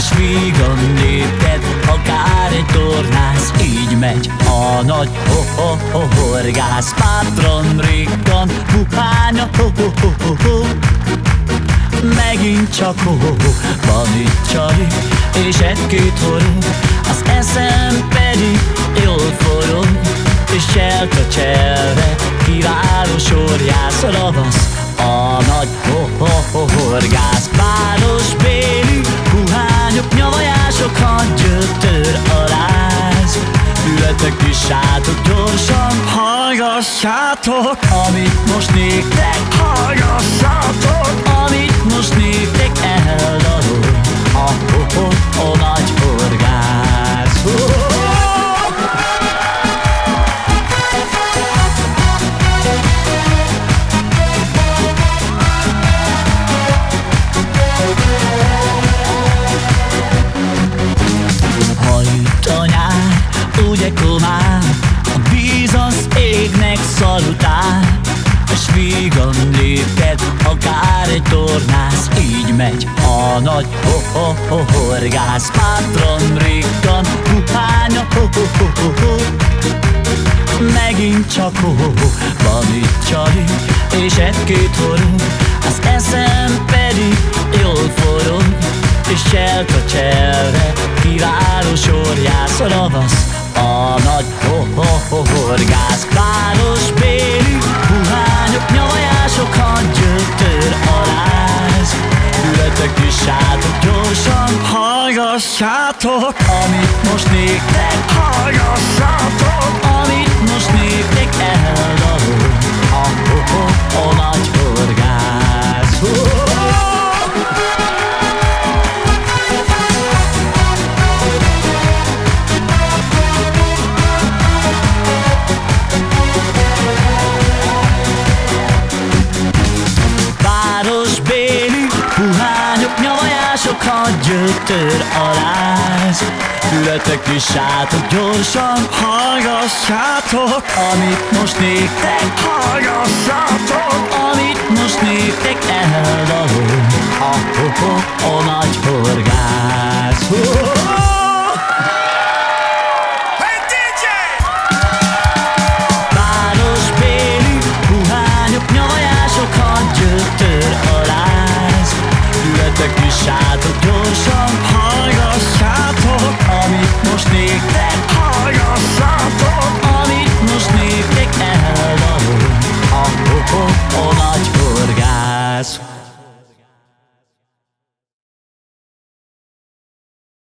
És vígan néped, akár egy tornász. Így megy a nagy ho-ho-ho-horgász. Pátron rikkan, puhánya ho-ho-ho-ho Megint csak ho, -ho, -ho van itt csali És egy-két horog Az eszem pedig jól forog És cselka cselve Kiváló sorjász ravasz A nagy ho-ho-ho-horgász Hallgassátok Amit most néktek Hallgassátok Amit most néktek eldalol A ho-ho, a nagy horgász. Hajt a nyár, ugye vígan léped, akár egy tornász Így megy a nagy ho-ho-ho-horgász. Pátron rikkan, puhánya ho-ho-ho-ho Megint csak ho, -ho, -ho van itt csali És egy-két horog Az eszem pedig jól forog És cselka cselve Kiváló sorjász ravasz. A nagy ho-ho-ho-horgász Sátok gyorsan Hallgassátok Amit most néktek Hallgassátok nyavajások, hadgyötör aláz Ületek is sátok gyorsan, hallgassátok Amit most néktek, hallgassátok. Amit most néktek eldalol A ho-ho, a nagy horgász Ületek is sátok gyorsan, hallgassátok Amit most néktek, hallgassátok Amit most néktek eldalol A ho-ho, a nagy horgász